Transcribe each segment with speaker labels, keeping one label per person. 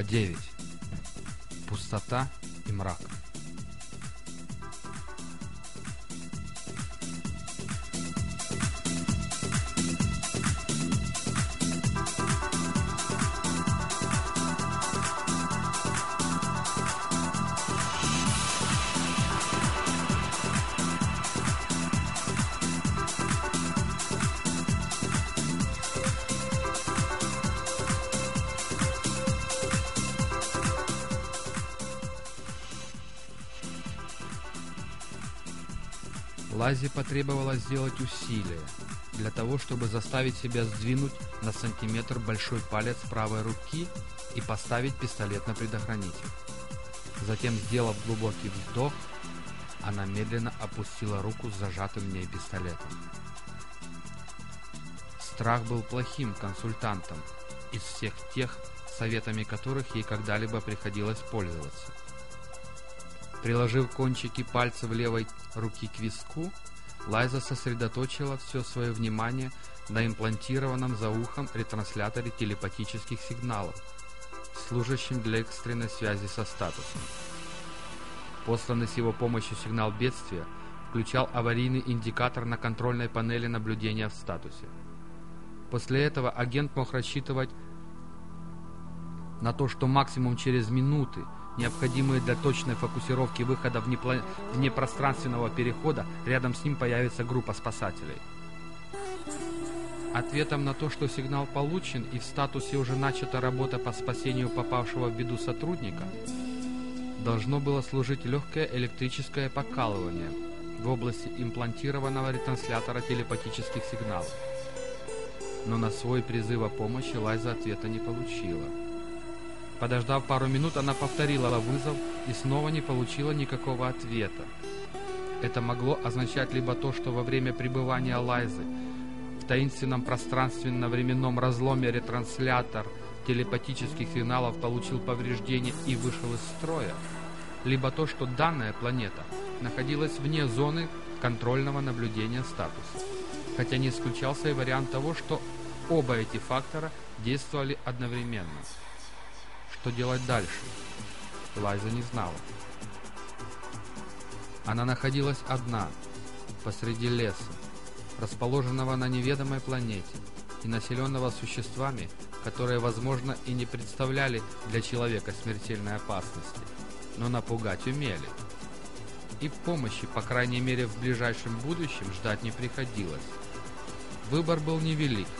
Speaker 1: Глава 9. Пустота Лазе потребовалось сделать усилие для того, чтобы заставить себя сдвинуть на сантиметр большой палец правой руки и поставить пистолет на предохранитель. Затем, сделав глубокий вздох, она медленно опустила руку с зажатым в ней пистолетом. Страх был плохим консультантом из всех тех, советами которых ей когда-либо приходилось пользоваться. Приложив кончики пальцев левой руки к виску, Лайза сосредоточила все свое внимание на имплантированном за ухом ретрансляторе телепатических сигналов, служащем для экстренной связи со статусом. Посланный с его помощью сигнал бедствия включал аварийный индикатор на контрольной панели наблюдения в статусе. После этого агент мог рассчитывать на то, что максимум через минуты необходимые для точной фокусировки выхода внепло... внепространственного перехода, рядом с ним появится группа спасателей. Ответом на то, что сигнал получен и в статусе уже начата работа по спасению попавшего в беду сотрудника, должно было служить легкое электрическое покалывание в области имплантированного ретранслятора телепатических сигналов. Но на свой призыв о помощи Лайза ответа не получила. Подождав пару минут, она повторила вызов и снова не получила никакого ответа. Это могло означать либо то, что во время пребывания Лайзы в таинственном пространственно-временном разломе ретранслятор телепатических сигналов получил повреждение и вышел из строя, либо то, что данная планета находилась вне зоны контрольного наблюдения статуса. Хотя не исключался и вариант того, что оба эти фактора действовали одновременно. Что делать дальше? Лайза не знала. Она находилась одна, посреди леса, расположенного на неведомой планете и населенного существами, которые, возможно, и не представляли для человека смертельной опасности, но напугать умели. И помощи, по крайней мере в ближайшем будущем, ждать не приходилось. Выбор был невелик –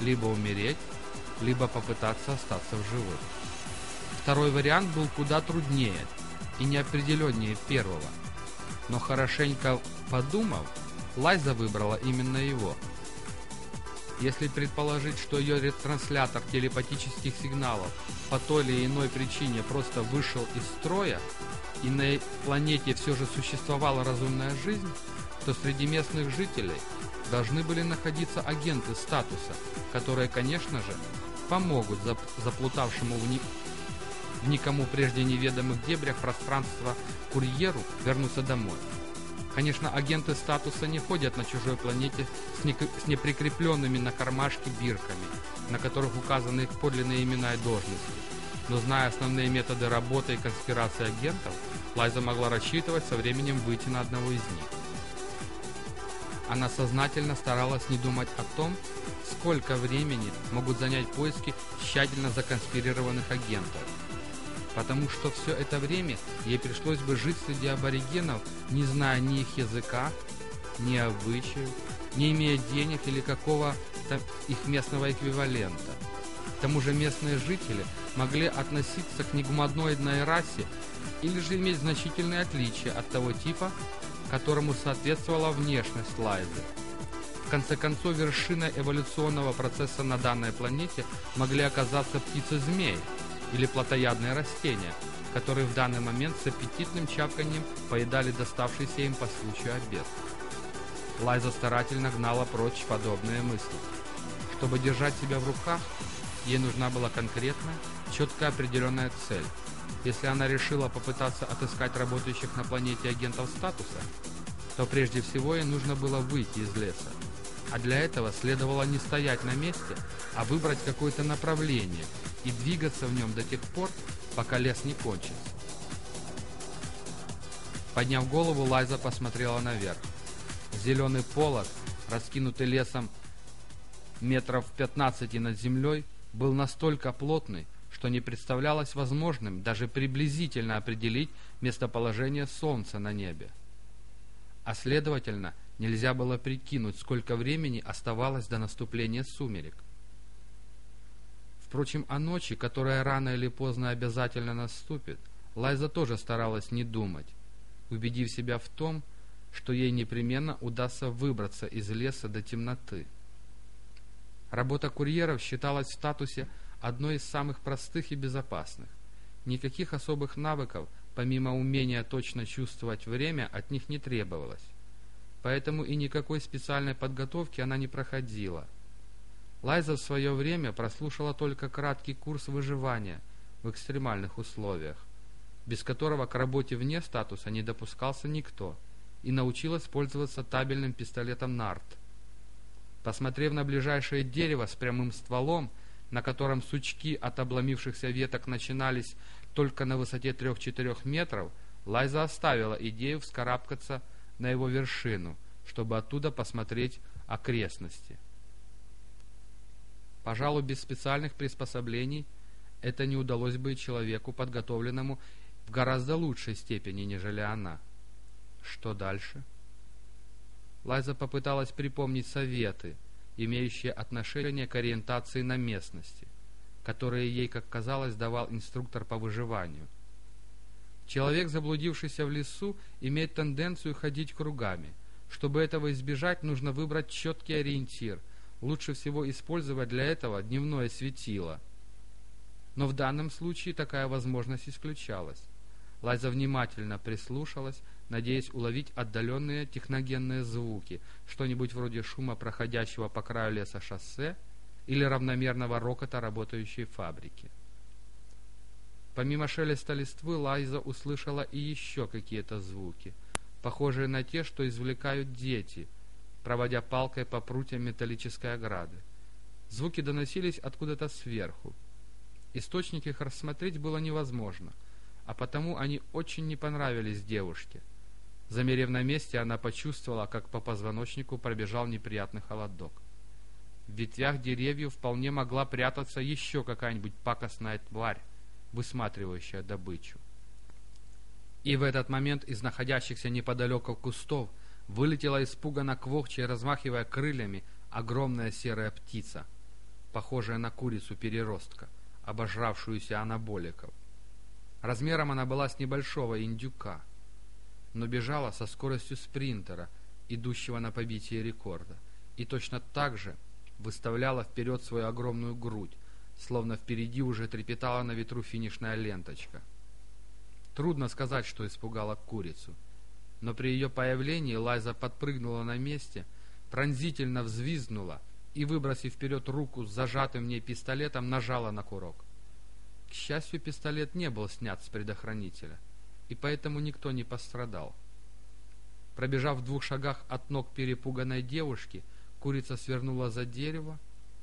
Speaker 1: либо умереть, либо попытаться остаться в живых. Второй вариант был куда труднее и неопределеннее первого. Но хорошенько подумав, Лайза выбрала именно его. Если предположить, что ее ретранслятор телепатических сигналов по той или иной причине просто вышел из строя, и на планете все же существовала разумная жизнь, то среди местных жителей должны были находиться агенты статуса, которые, конечно же, помогут заплутавшему в них в никому прежде неведомых дебрях пространства курьеру вернуться домой. Конечно, агенты статуса не ходят на чужой планете с, не, с неприкрепленными на кармашке бирками, на которых указаны их подлинные имена и должности. Но зная основные методы работы и конспирации агентов, Лайза могла рассчитывать со временем выйти на одного из них. Она сознательно старалась не думать о том, сколько времени могут занять поиски тщательно законспирированных агентов потому что все это время ей пришлось бы жить среди аборигенов, не зная ни их языка, ни обычаев, не имея денег или какого-то их местного эквивалента. К тому же местные жители могли относиться к негуманоидной расе или же иметь значительные отличия от того типа, которому соответствовала внешность Лайзы. В конце концов, вершиной эволюционного процесса на данной планете могли оказаться птицы-змеи, или плотоядные растения, которые в данный момент с аппетитным чапканием поедали доставшийся им по случаю обед. Лайза старательно гнала прочь подобные мысли. Чтобы держать себя в руках, ей нужна была конкретная, четко определенная цель. Если она решила попытаться отыскать работающих на планете агентов статуса, то прежде всего ей нужно было выйти из леса. А для этого следовало не стоять на месте, а выбрать какое-то направление и двигаться в нем до тех пор, пока лес не кончится. Подняв голову, Лайза посмотрела наверх. Зеленый полог, раскинутый лесом метров 15 над землей, был настолько плотный, что не представлялось возможным даже приблизительно определить местоположение Солнца на небе. А следовательно, нельзя было прикинуть, сколько времени оставалось до наступления сумерек. Впрочем, о ночи, которая рано или поздно обязательно наступит, Лайза тоже старалась не думать, убедив себя в том, что ей непременно удастся выбраться из леса до темноты. Работа курьеров считалась в статусе одной из самых простых и безопасных. Никаких особых навыков, помимо умения точно чувствовать время, от них не требовалось. Поэтому и никакой специальной подготовки она не проходила. Лайза в свое время прослушала только краткий курс выживания в экстремальных условиях, без которого к работе вне статуса не допускался никто, и научилась пользоваться табельным пистолетом «Нарт». Посмотрев на ближайшее дерево с прямым стволом, на котором сучки от обломившихся веток начинались только на высоте 3-4 метров, Лайза оставила идею вскарабкаться на его вершину, чтобы оттуда посмотреть окрестности. Пожалуй, без специальных приспособлений это не удалось бы человеку, подготовленному в гораздо лучшей степени, нежели она. Что дальше? Лайза попыталась припомнить советы, имеющие отношение к ориентации на местности, которые ей, как казалось, давал инструктор по выживанию. Человек, заблудившийся в лесу, имеет тенденцию ходить кругами. Чтобы этого избежать, нужно выбрать четкий ориентир. Лучше всего использовать для этого дневное светило. Но в данном случае такая возможность исключалась. Лайза внимательно прислушалась, надеясь уловить отдаленные техногенные звуки, что-нибудь вроде шума проходящего по краю леса шоссе или равномерного рокота работающей фабрики. Помимо шелеста листвы Лайза услышала и еще какие-то звуки, похожие на те, что извлекают дети, проводя палкой по прутьям металлической ограды. Звуки доносились откуда-то сверху. Источник их рассмотреть было невозможно, а потому они очень не понравились девушке. Замерев на месте, она почувствовала, как по позвоночнику пробежал неприятный холодок. В ветвях деревьев вполне могла прятаться еще какая-нибудь пакостная тварь, высматривающая добычу. И в этот момент из находящихся неподалеку кустов вылетела испуганно квохчая, размахивая крыльями, огромная серая птица, похожая на курицу-переростка, обожравшуюся анаболиков. Размером она была с небольшого индюка, но бежала со скоростью спринтера, идущего на побитие рекорда, и точно так же выставляла вперед свою огромную грудь, словно впереди уже трепетала на ветру финишная ленточка. Трудно сказать, что испугала курицу, но при ее появлении Лайза подпрыгнула на месте, пронзительно взвизгнула и, выбросив вперед руку с зажатым в ней пистолетом, нажала на курок. К счастью, пистолет не был снят с предохранителя, и поэтому никто не пострадал. Пробежав в двух шагах от ног перепуганной девушки, курица свернула за дерево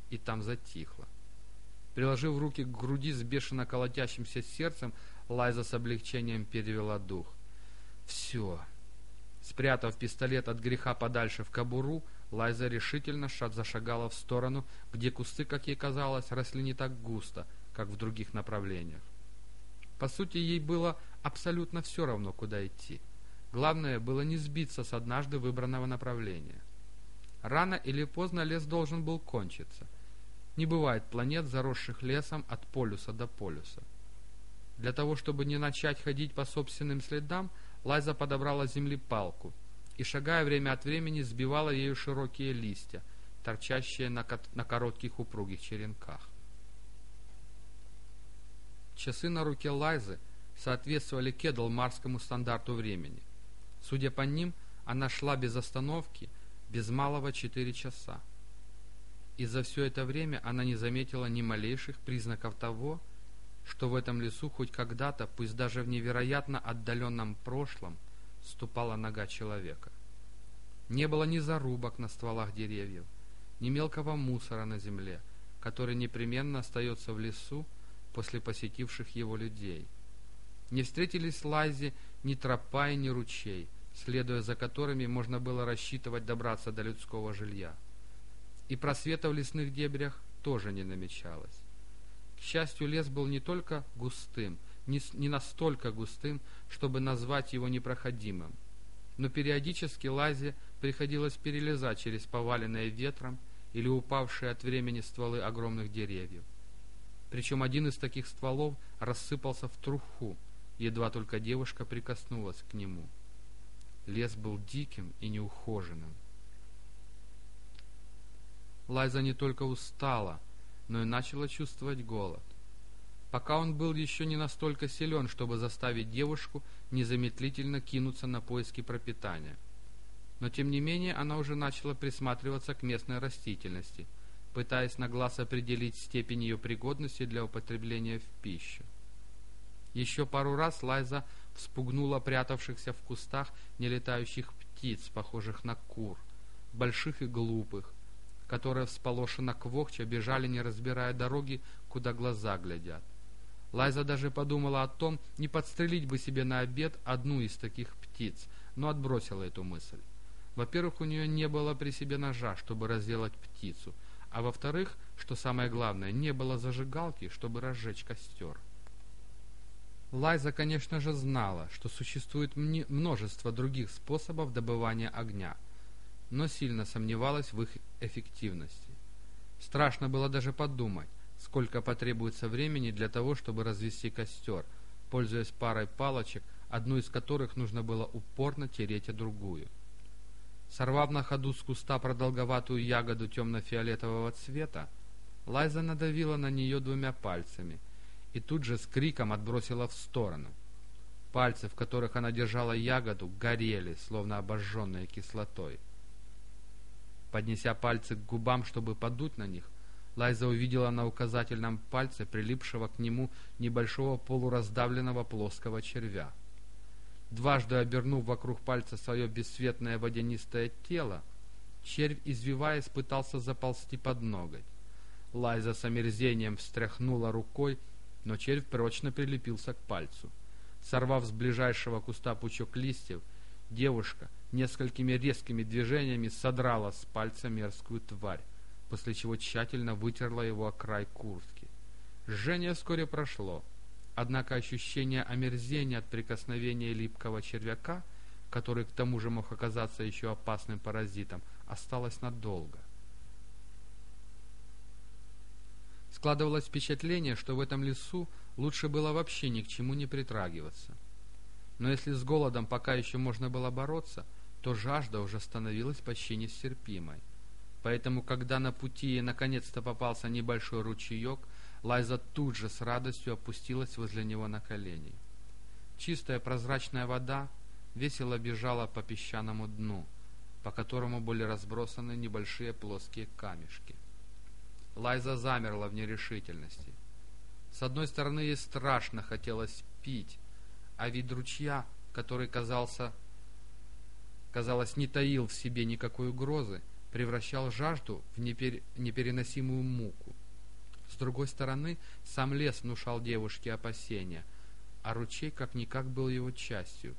Speaker 1: и там затихла. Приложив руки к груди с бешено колотящимся сердцем, Лайза с облегчением перевела дух. «Все!» Спрятав пистолет от греха подальше в кобуру, Лайза решительно зашагала в сторону, где кусты, как ей казалось, росли не так густо, как в других направлениях. По сути, ей было абсолютно все равно, куда идти. Главное было не сбиться с однажды выбранного направления. Рано или поздно лес должен был кончиться. Не бывает планет, заросших лесом от полюса до полюса. Для того, чтобы не начать ходить по собственным следам, Лайза подобрала с земли палку и, шагая время от времени, сбивала ею широкие листья, торчащие на, на коротких упругих черенках. Часы на руке Лайзы соответствовали кедлмарскому стандарту времени. Судя по ним, она шла без остановки, без малого четыре часа. И за все это время она не заметила ни малейших признаков того, что в этом лесу хоть когда-то, пусть даже в невероятно отдаленном прошлом, ступала нога человека. Не было ни зарубок на стволах деревьев, ни мелкого мусора на земле, который непременно остается в лесу после посетивших его людей. Не встретились Лайзе ни тропа и ни ручей, следуя за которыми можно было рассчитывать добраться до людского жилья. И просвета в лесных дебрях тоже не намечалось. К счастью, лес был не только густым, не, не настолько густым, чтобы назвать его непроходимым, но периодически Лазе приходилось перелезать через поваленные ветром или упавшие от времени стволы огромных деревьев. Причем один из таких стволов рассыпался в труху, едва только девушка прикоснулась к нему. Лес был диким и неухоженным. Лайза не только устала, но и начала чувствовать голод. Пока он был еще не настолько силен, чтобы заставить девушку незамедлительно кинуться на поиски пропитания. Но тем не менее она уже начала присматриваться к местной растительности, пытаясь на глаз определить степень ее пригодности для употребления в пищу. Еще пару раз Лайза вспугнула прятавшихся в кустах нелетающих птиц, похожих на кур, больших и глупых, которые всполошенно квохча бежали, не разбирая дороги, куда глаза глядят. Лайза даже подумала о том, не подстрелить бы себе на обед одну из таких птиц, но отбросила эту мысль. Во-первых, у нее не было при себе ножа, чтобы разделать птицу, а во-вторых, что самое главное, не было зажигалки, чтобы разжечь костер. Лайза, конечно же, знала, что существует множество других способов добывания огня, но сильно сомневалась в их эффективности. Страшно было даже подумать, сколько потребуется времени для того, чтобы развести костер, пользуясь парой палочек, одну из которых нужно было упорно тереть о другую. Сорвав на ходу с куста продолговатую ягоду темно-фиолетового цвета, Лайза надавила на нее двумя пальцами – и тут же с криком отбросила в сторону. Пальцы, в которых она держала ягоду, горели, словно обожженные кислотой. Поднеся пальцы к губам, чтобы подуть на них, Лайза увидела на указательном пальце прилипшего к нему небольшого полураздавленного плоского червя. Дважды обернув вокруг пальца свое бесцветное водянистое тело, червь, извиваясь, пытался заползти под ноготь. Лайза с омерзением встряхнула рукой но червь прочно прилепился к пальцу. Сорвав с ближайшего куста пучок листьев, девушка несколькими резкими движениями содрала с пальца мерзкую тварь, после чего тщательно вытерла его о край куртки. Жжение вскоре прошло, однако ощущение омерзения от прикосновения липкого червяка, который к тому же мог оказаться еще опасным паразитом, осталось надолго. Складывалось впечатление, что в этом лесу лучше было вообще ни к чему не притрагиваться. Но если с голодом пока еще можно было бороться, то жажда уже становилась почти нестерпимой. Поэтому, когда на пути наконец-то попался небольшой ручеек, Лайза тут же с радостью опустилась возле него на колени. Чистая прозрачная вода весело бежала по песчаному дну, по которому были разбросаны небольшие плоские камешки. Лайза замерла в нерешительности. С одной стороны, ей страшно хотелось пить, а вид ручья, который казался, казалось, не таил в себе никакой угрозы, превращал жажду в непер... непереносимую муку. С другой стороны, сам лес внушал девушке опасения, а ручей как-никак был его частью.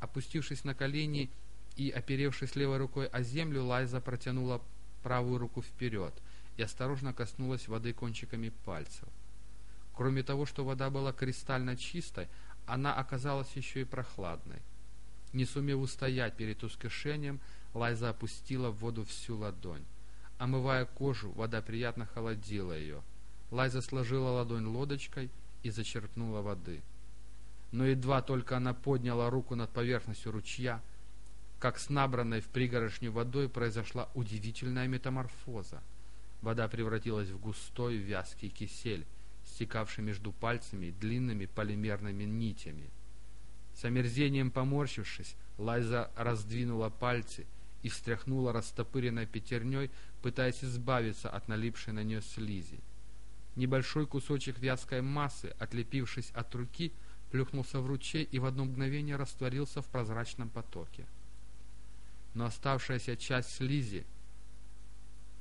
Speaker 1: Опустившись на колени и оперевшись левой рукой о землю, Лайза протянула правую руку вперед — и осторожно коснулась воды кончиками пальцев. Кроме того, что вода была кристально чистой, она оказалась еще и прохладной. Не сумев устоять перед ускошением, Лайза опустила в воду всю ладонь. Омывая кожу, вода приятно холодила ее. Лайза сложила ладонь лодочкой и зачерпнула воды. Но едва только она подняла руку над поверхностью ручья, как с набранной в пригорошню водой произошла удивительная метаморфоза — Вода превратилась в густой вязкий кисель, стекавший между пальцами длинными полимерными нитями. С омерзением поморщившись, Лайза раздвинула пальцы и встряхнула растопыренной пятерней, пытаясь избавиться от налипшей на нее слизи. Небольшой кусочек вязкой массы, отлепившись от руки, плюхнулся в ручей и в одно мгновение растворился в прозрачном потоке. Но оставшаяся часть слизи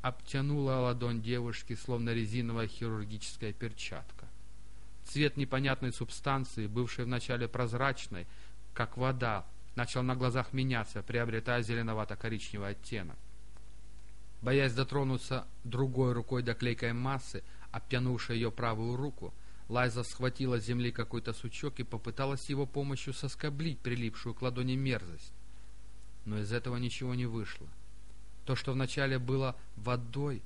Speaker 1: обтянула ладонь девушки, словно резиновая хирургическая перчатка. Цвет непонятной субстанции, бывшей вначале прозрачной, как вода, начал на глазах меняться, приобретая зеленовато-коричневый оттенок. Боясь дотронуться другой рукой до клейкой массы, обтянувшей ее правую руку, Лайза схватила с земли какой-то сучок и попыталась его помощью соскоблить прилипшую к ладони мерзость. Но из этого ничего не вышло. То, что вначале было водой,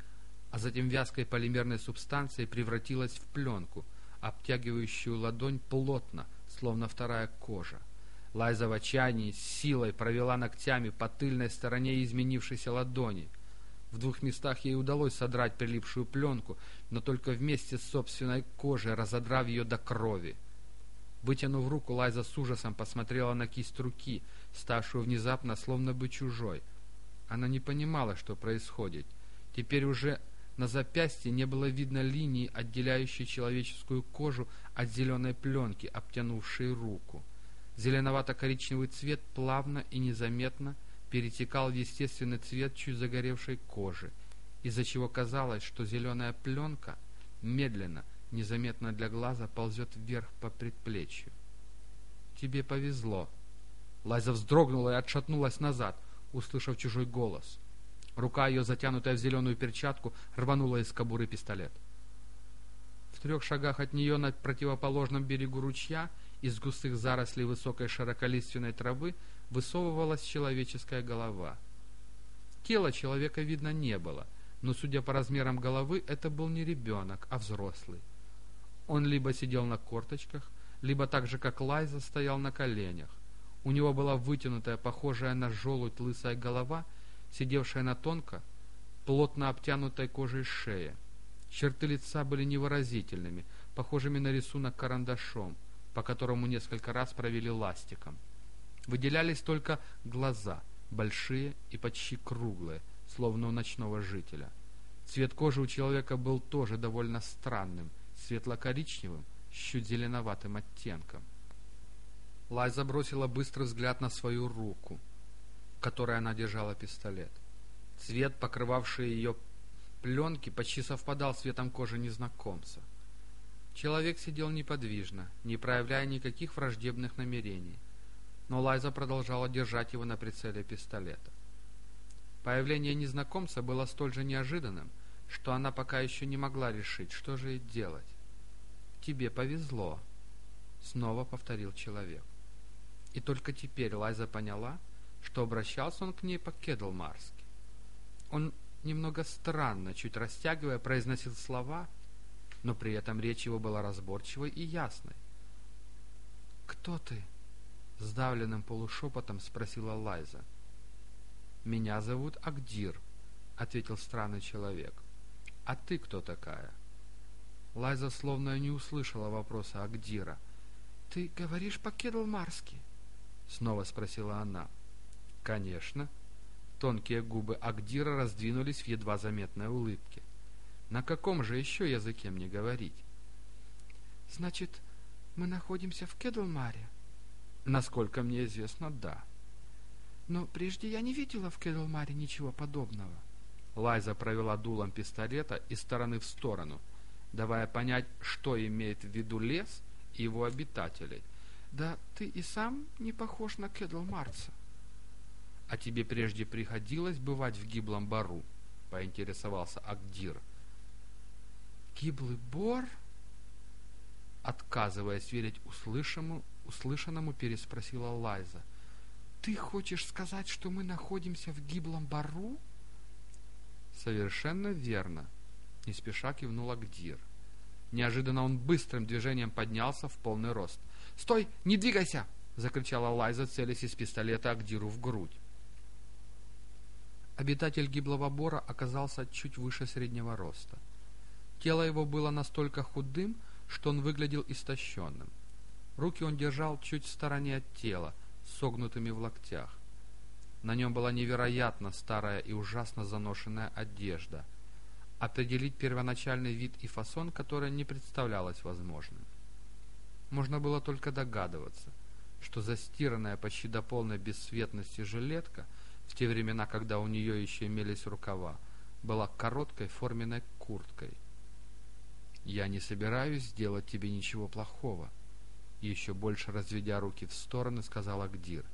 Speaker 1: а затем вязкой полимерной субстанцией, превратилось в пленку, обтягивающую ладонь плотно, словно вторая кожа. Лайза в отчаянии с силой провела ногтями по тыльной стороне изменившейся ладони. В двух местах ей удалось содрать прилипшую пленку, но только вместе с собственной кожей, разодрав ее до крови. Вытянув руку, Лайза с ужасом посмотрела на кисть руки, ставшую внезапно словно бы чужой — она не понимала, что происходит. Теперь уже на запястье не было видно линии, отделяющей человеческую кожу от зеленой пленки, обтянувшей руку. Зеленовато-коричневый цвет плавно и незаметно перетекал в естественный цвет чуть загоревшей кожи, из-за чего казалось, что зеленая пленка медленно, незаметно для глаза, ползет вверх по предплечью. «Тебе повезло». Лайза вздрогнула и отшатнулась назад услышав чужой голос. Рука ее, затянутая в зеленую перчатку, рванула из кобуры пистолет. В трех шагах от нее на противоположном берегу ручья из густых зарослей высокой широколиственной травы высовывалась человеческая голова. Тела человека видно не было, но, судя по размерам головы, это был не ребенок, а взрослый. Он либо сидел на корточках, либо так же, как Лайза, стоял на коленях. У него была вытянутая, похожая на желудь лысая голова, сидевшая на тонко, плотно обтянутой кожей шее. Черты лица были невыразительными, похожими на рисунок карандашом, по которому несколько раз провели ластиком. Выделялись только глаза, большие и почти круглые, словно у ночного жителя. Цвет кожи у человека был тоже довольно странным, светло-коричневым, с чуть зеленоватым оттенком. Лайза бросила быстрый взгляд на свою руку, которой она держала пистолет. Цвет, покрывавший ее пленки, почти совпадал с цветом кожи незнакомца. Человек сидел неподвижно, не проявляя никаких враждебных намерений, но Лайза продолжала держать его на прицеле пистолета. Появление незнакомца было столь же неожиданным, что она пока еще не могла решить, что же ей делать. «Тебе повезло», — снова повторил человек. И только теперь Лайза поняла, что обращался он к ней по-кедлмарски. Он немного странно, чуть растягивая, произносил слова, но при этом речь его была разборчивой и ясной. «Кто ты?» — сдавленным полушепотом спросила Лайза. «Меня зовут Агдир», — ответил странный человек. «А ты кто такая?» Лайза словно не услышала вопроса Агдира. «Ты говоришь по-кедлмарски?» — снова спросила она. «Конечно». Тонкие губы Агдира раздвинулись в едва заметной улыбке. «На каком же еще языке мне говорить?» «Значит, мы находимся в Кедлмаре?» «Насколько мне известно, да». «Но прежде я не видела в Кедлмаре ничего подобного». Лайза провела дулом пистолета из стороны в сторону, давая понять, что имеет в виду лес и его обитателей — да ты и сам не похож на Кедл Марца. А тебе прежде приходилось бывать в гиблом бару? Поинтересовался Агдир. Гиблый бор? Отказываясь верить услышанному, услышанному, переспросила Лайза. Ты хочешь сказать, что мы находимся в гиблом бару? Совершенно верно, не спеша кивнул Агдир. Неожиданно он быстрым движением поднялся в полный рост. «Стой! Не двигайся!» — закричала Лайза, целясь из пистолета Агдиру в грудь. Обитатель гиблого бора оказался чуть выше среднего роста. Тело его было настолько худым, что он выглядел истощенным. Руки он держал чуть в стороне от тела, согнутыми в локтях. На нем была невероятно старая и ужасно заношенная одежда. Определить первоначальный вид и фасон, который не представлялось возможным. Можно было только догадываться, что застиранная почти до полной бесцветности жилетка в те времена, когда у нее еще имелись рукава, была короткой форменной курткой. «Я не собираюсь сделать тебе ничего плохого», — еще больше разведя руки в стороны, сказал Агдир.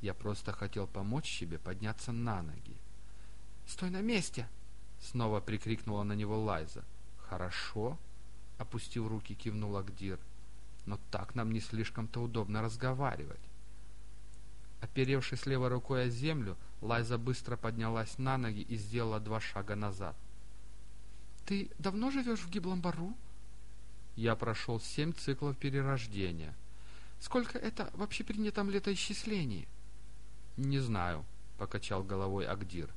Speaker 1: «Я просто хотел помочь тебе подняться на ноги».
Speaker 2: «Стой на месте!»
Speaker 1: — снова прикрикнула на него Лайза. «Хорошо», — опустив руки, кивнул Агдир. «Но так нам не слишком-то удобно разговаривать». Оперевшись левой рукой о землю, Лайза быстро поднялась на ноги и сделала два шага назад.
Speaker 2: «Ты давно живешь в гиблом бару?»
Speaker 1: Я прошел семь циклов перерождения.
Speaker 2: «Сколько это в общепринятом летоисчислении?»
Speaker 1: «Не знаю», — покачал головой Агдир.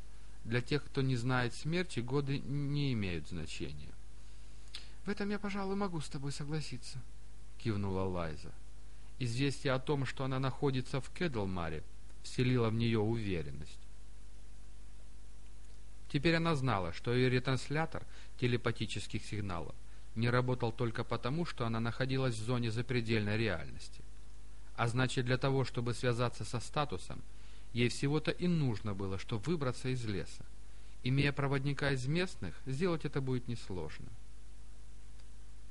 Speaker 1: «Для тех, кто не знает смерти, годы не имеют значения».
Speaker 2: «В этом я, пожалуй, могу с тобой согласиться», — кивнула Лайза.
Speaker 1: Известие о том, что она находится в Кедлмаре, вселило в нее уверенность. Теперь она знала, что ее ретранслятор телепатических сигналов не работал только потому, что она находилась в зоне запредельной реальности. А значит, для того, чтобы связаться со статусом, ей всего-то и нужно было, что выбраться из леса. Имея проводника из местных, сделать это будет несложно.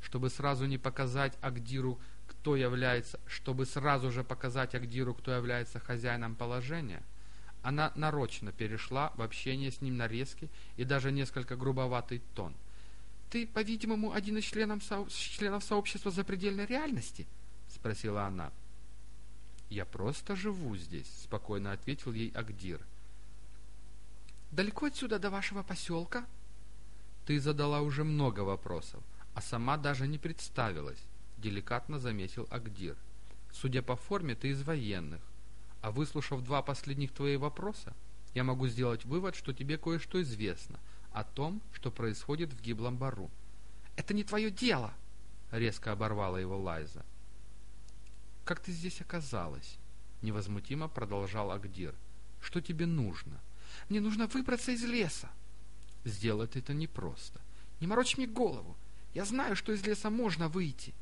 Speaker 1: Чтобы сразу не показать Агдиру, кто является, чтобы сразу же показать Агдиру, кто является хозяином положения, она нарочно перешла в общение с ним на резкий и даже несколько грубоватый тон.
Speaker 2: «Ты, по-видимому, один из членов, со... членов сообщества запредельной реальности?» — спросила она.
Speaker 1: «Я просто живу здесь», — спокойно ответил ей Агдир.
Speaker 2: «Далеко отсюда до вашего поселка?»
Speaker 1: «Ты задала уже много вопросов, а сама даже не представилась деликатно заметил Агдир. Судя по форме, ты из военных. А выслушав два последних твои вопроса, я могу сделать вывод, что тебе кое-что известно о том, что происходит в гиблом бару.
Speaker 2: «Это не твое дело!»
Speaker 1: — резко оборвала его Лайза. «Как ты здесь оказалась?» — невозмутимо продолжал Агдир. «Что тебе нужно?»
Speaker 2: «Мне нужно выбраться из леса!»
Speaker 1: «Сделать это непросто.
Speaker 2: Не морочь мне голову! Я знаю, что из леса можно выйти!»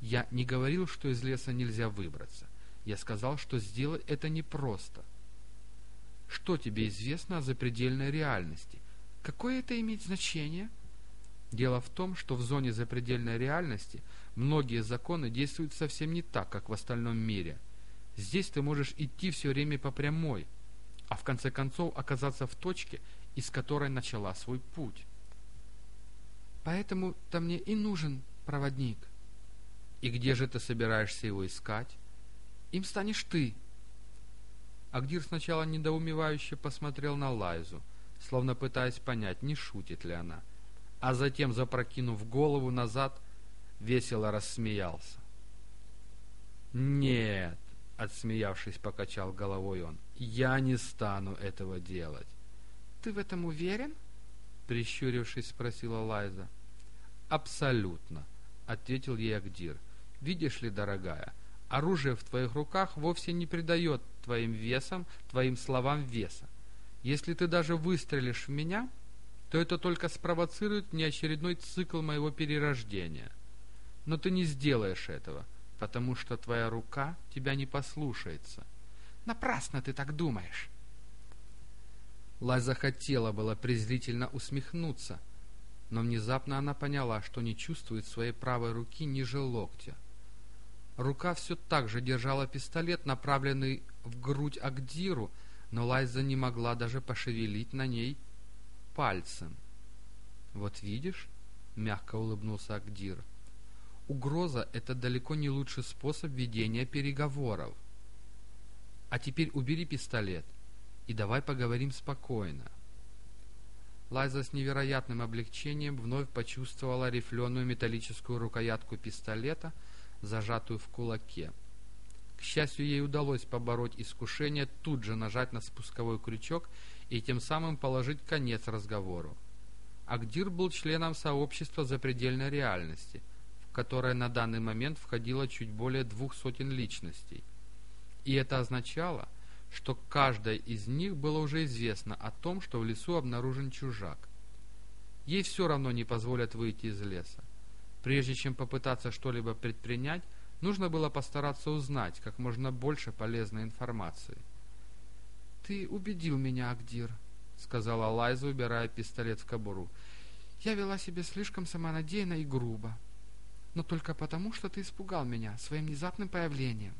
Speaker 1: Я не говорил, что из леса нельзя выбраться. Я сказал, что сделать это непросто. Что тебе известно о запредельной реальности?
Speaker 2: Какое это имеет значение?
Speaker 1: Дело в том, что в зоне запредельной реальности многие законы действуют совсем не так, как в остальном мире. Здесь ты можешь идти все время по прямой, а в конце концов оказаться в точке, из которой начала свой путь.
Speaker 2: Поэтому-то мне и нужен проводник.
Speaker 1: И где же ты собираешься его искать?
Speaker 2: Им станешь ты.
Speaker 1: Агдир сначала недоумевающе посмотрел на Лайзу, словно пытаясь понять, не шутит ли она, а затем, запрокинув голову назад, весело рассмеялся. «Нет», — отсмеявшись, покачал головой он, — «я не стану этого делать».
Speaker 2: «Ты в этом уверен?»
Speaker 1: — прищурившись, спросила Лайза. «Абсолютно», — ответил ей Агдир. Видишь ли, дорогая, оружие в твоих руках вовсе не придает твоим весам, твоим словам веса. Если ты даже выстрелишь в меня, то это только спровоцирует мне очередной цикл моего перерождения. Но ты не сделаешь этого, потому что твоя рука тебя не послушается.
Speaker 2: Напрасно ты так думаешь.
Speaker 1: Лайза хотела было презрительно усмехнуться, но внезапно она поняла, что не чувствует своей правой руки ниже локтя. Рука все так же держала пистолет, направленный в грудь Агдиру, но Лайза не могла даже пошевелить на ней пальцем. «Вот видишь?» — мягко улыбнулся Агдир. «Угроза — это далеко не лучший способ ведения переговоров. А теперь убери пистолет и давай поговорим спокойно». Лайза с невероятным облегчением вновь почувствовала рифленую металлическую рукоятку пистолета — зажатую в кулаке. К счастью, ей удалось побороть искушение тут же нажать на спусковой крючок и тем самым положить конец разговору. Агдир был членом сообщества запредельной реальности, в которое на данный момент входило чуть более двух сотен личностей. И это означало, что каждой из них было уже известно о том, что в лесу обнаружен чужак. Ей все равно не позволят выйти из леса. Прежде чем попытаться что-либо предпринять, нужно было постараться узнать как можно больше полезной информации.
Speaker 2: «Ты убедил меня, Агдир», —
Speaker 1: сказала Лайза, убирая пистолет в кобуру.
Speaker 2: «Я вела себя слишком самонадеянно и грубо, но только потому, что ты испугал меня своим внезапным появлением».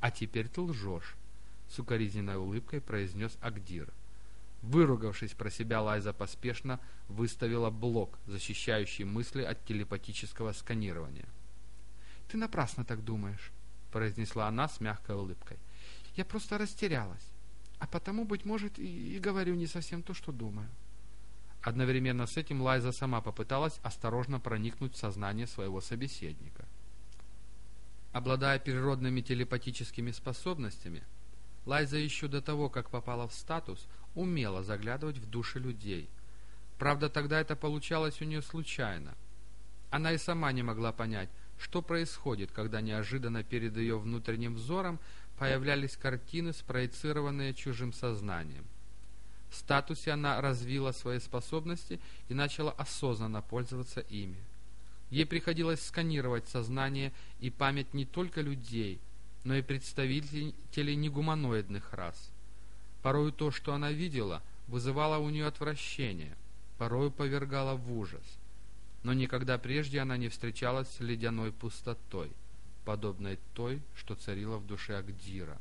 Speaker 1: «А теперь ты лжешь», — с укоризненной улыбкой произнес Агдир. Выругавшись про себя, Лайза поспешно выставила блок, защищающий мысли от телепатического сканирования.
Speaker 2: «Ты напрасно так думаешь», — произнесла она с мягкой улыбкой. «Я просто растерялась, а потому, быть может, и, и говорю не совсем то, что думаю».
Speaker 1: Одновременно с этим Лайза сама попыталась осторожно проникнуть в сознание своего собеседника. Обладая природными телепатическими способностями, Лайза еще до того, как попала в статус, умела заглядывать в души людей. Правда, тогда это получалось у нее случайно. Она и сама не могла понять, что происходит, когда неожиданно перед ее внутренним взором появлялись картины, спроецированные чужим сознанием. В статусе она развила свои способности и начала осознанно пользоваться ими. Ей приходилось сканировать сознание и память не только людей, но и представителей негуманоидных рас. Порою то, что она видела, вызывало у нее отвращение, порою повергало в ужас. Но никогда прежде она не встречалась с ледяной пустотой, подобной той, что царила в душе Агдира.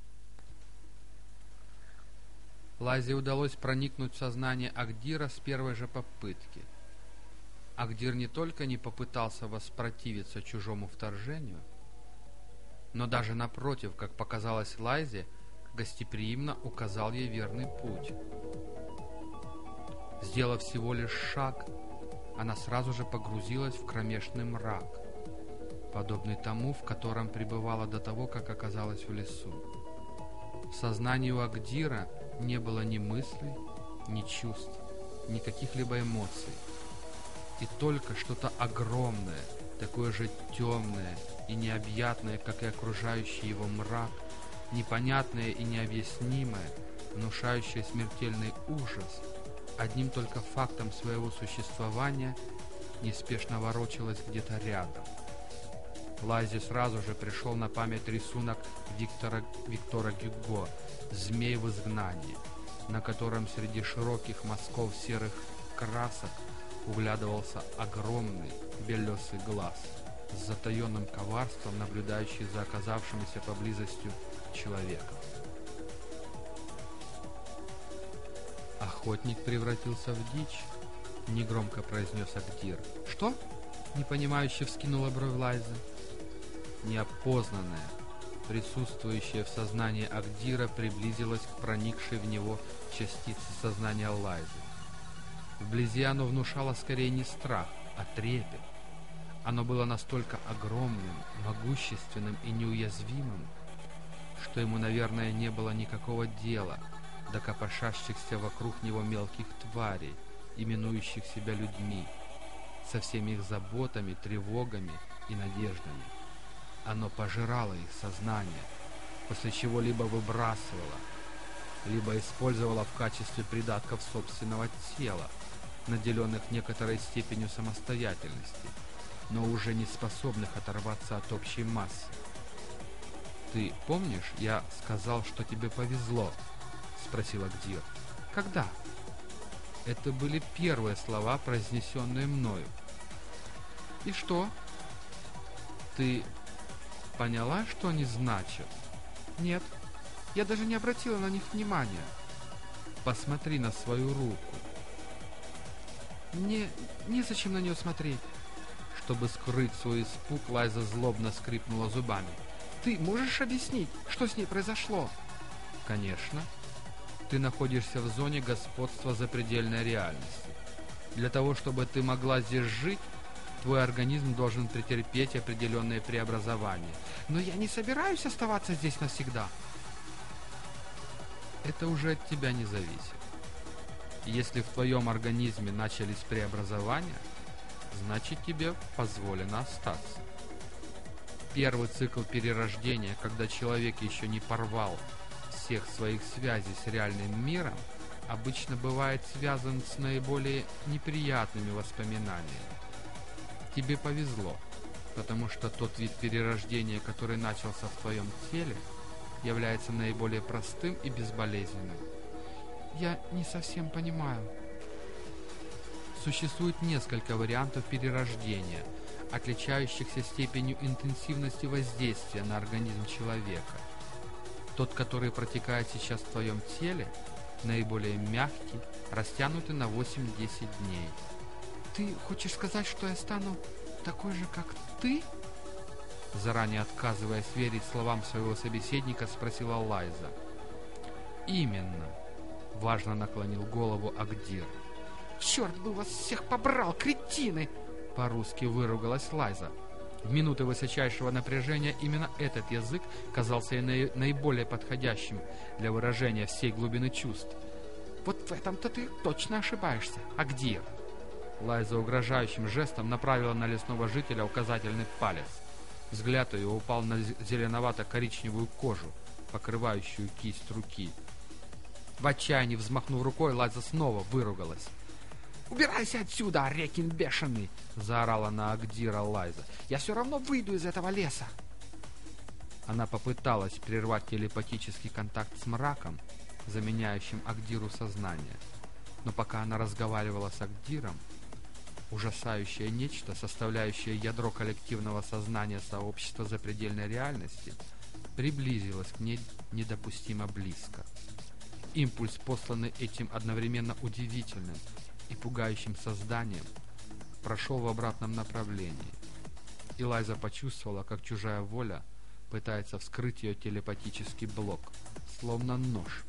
Speaker 1: Лазе удалось проникнуть в сознание Агдира с первой же попытки. Агдир не только не попытался воспротивиться чужому вторжению, но даже напротив, как показалось Лайзе, гостеприимно указал ей верный путь. Сделав всего лишь шаг, она сразу же погрузилась в кромешный мрак, подобный тому, в котором пребывала до того, как оказалась в лесу. В сознании у Агдира не было ни мыслей, ни чувств, ни каких-либо эмоций. И только что-то огромное, такое же темное и необъятное, как и окружающий его мрак, непонятное и необъяснимое, внушающее смертельный ужас, одним только фактом своего существования неспешно ворочалось где-то рядом. Лазе сразу же пришел на память рисунок Виктора, Виктора Гюго «Змей в изгнании», на котором среди широких мазков серых красок углядывался огромный белесый глаз с затаенным коварством, наблюдающий за оказавшимся поблизостью человеком. Охотник превратился в дичь, негромко произнес Агдир.
Speaker 2: Что? Непонимающе вскинула бровь Лайза.
Speaker 1: Неопознанная, присутствующая в сознании Агдира, приблизилась к проникшей в него частице сознания Лайзы. Вблизи оно внушало скорее не страх, а трепет. Оно было настолько огромным, могущественным и неуязвимым, что ему, наверное, не было никакого дела до копошащихся вокруг него мелких тварей, именующих себя людьми, со всеми их заботами, тревогами и надеждами. Оно пожирало их сознание, после чего либо выбрасывало, либо использовало в качестве придатков собственного тела, наделенных некоторой степенью самостоятельности, но уже не способных оторваться от общей массы. «Ты помнишь, я сказал, что тебе повезло?» — спросила Гдир.
Speaker 2: «Когда?»
Speaker 1: Это были первые слова, произнесенные мною.
Speaker 2: «И что?»
Speaker 1: «Ты поняла, что они значат?»
Speaker 2: «Нет, я даже не обратила на них внимания».
Speaker 1: «Посмотри на свою руку».
Speaker 2: «Мне незачем на нее смотреть».
Speaker 1: Чтобы скрыть свой испуг, Лайза злобно скрипнула зубами.
Speaker 2: Ты можешь объяснить, что с ней произошло?
Speaker 1: Конечно. Ты находишься в зоне господства запредельной реальности. Для того, чтобы ты могла здесь жить, твой организм должен претерпеть определенные преобразования.
Speaker 2: Но я не собираюсь оставаться здесь навсегда.
Speaker 1: Это уже от тебя не зависит. Если в твоем организме начались преобразования, значит тебе позволено остаться. Первый цикл перерождения, когда человек еще не порвал всех своих связей с реальным миром, обычно бывает связан с наиболее неприятными воспоминаниями. Тебе повезло, потому что тот вид перерождения, который начался в твоем теле, является наиболее простым и безболезненным.
Speaker 2: Я не совсем понимаю.
Speaker 1: Существует несколько вариантов перерождения, отличающихся степенью интенсивности воздействия на организм человека. Тот, который протекает сейчас в твоем теле, наиболее мягкий, растянутый на 8-10 дней.
Speaker 2: Ты хочешь сказать, что я стану такой же, как ты?
Speaker 1: Заранее отказываясь верить словам своего собеседника, спросила Лайза. «Именно!» — важно наклонил голову Агдир.
Speaker 2: «Черт бы вас всех побрал, кретины!»
Speaker 1: — по-русски выругалась Лайза. В минуты высочайшего напряжения именно этот язык казался ей наиболее подходящим для выражения всей глубины чувств.
Speaker 2: «Вот в этом-то ты точно ошибаешься, Агдир!»
Speaker 1: Лайза угрожающим жестом направила на лесного жителя указательный палец. Взгляд ее упал на зеленовато-коричневую кожу, покрывающую кисть руки. В отчаянии взмахнув рукой, Лайза снова выругалась.
Speaker 2: «Убирайся отсюда, Рекин бешеный!» — заорала на Агдира Лайза. «Я все равно выйду из этого леса!»
Speaker 1: Она попыталась прервать телепатический контакт с мраком, заменяющим Агдиру сознание. Но пока она разговаривала с Агдиром, ужасающее нечто, составляющее ядро коллективного сознания сообщества запредельной реальности, приблизилось к ней недопустимо близко. Импульс, посланный этим одновременно удивительным и пугающим созданием, прошел в обратном направлении. И Лайза почувствовала, как чужая воля пытается вскрыть ее телепатический блок, словно нож,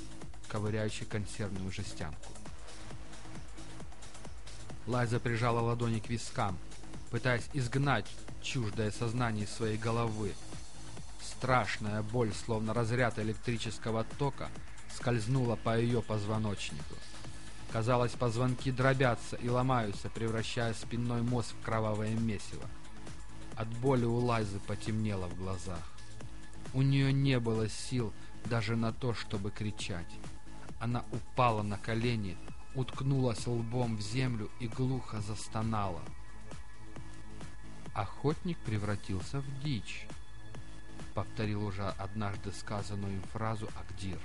Speaker 1: ковыряющий консервную жестянку. Лайза прижала ладони к вискам, пытаясь изгнать чуждое сознание из своей головы. Страшная боль, словно разряд электрического тока, скользнула по ее позвоночнику. Казалось, позвонки дробятся и ломаются, превращая спинной мозг в кровавое месиво. От боли у Лайзы потемнело в глазах. У нее не было сил даже на то, чтобы кричать. Она упала на колени, уткнулась лбом в землю и глухо застонала. Охотник превратился в дичь, повторил уже однажды сказанную им фразу Агдир.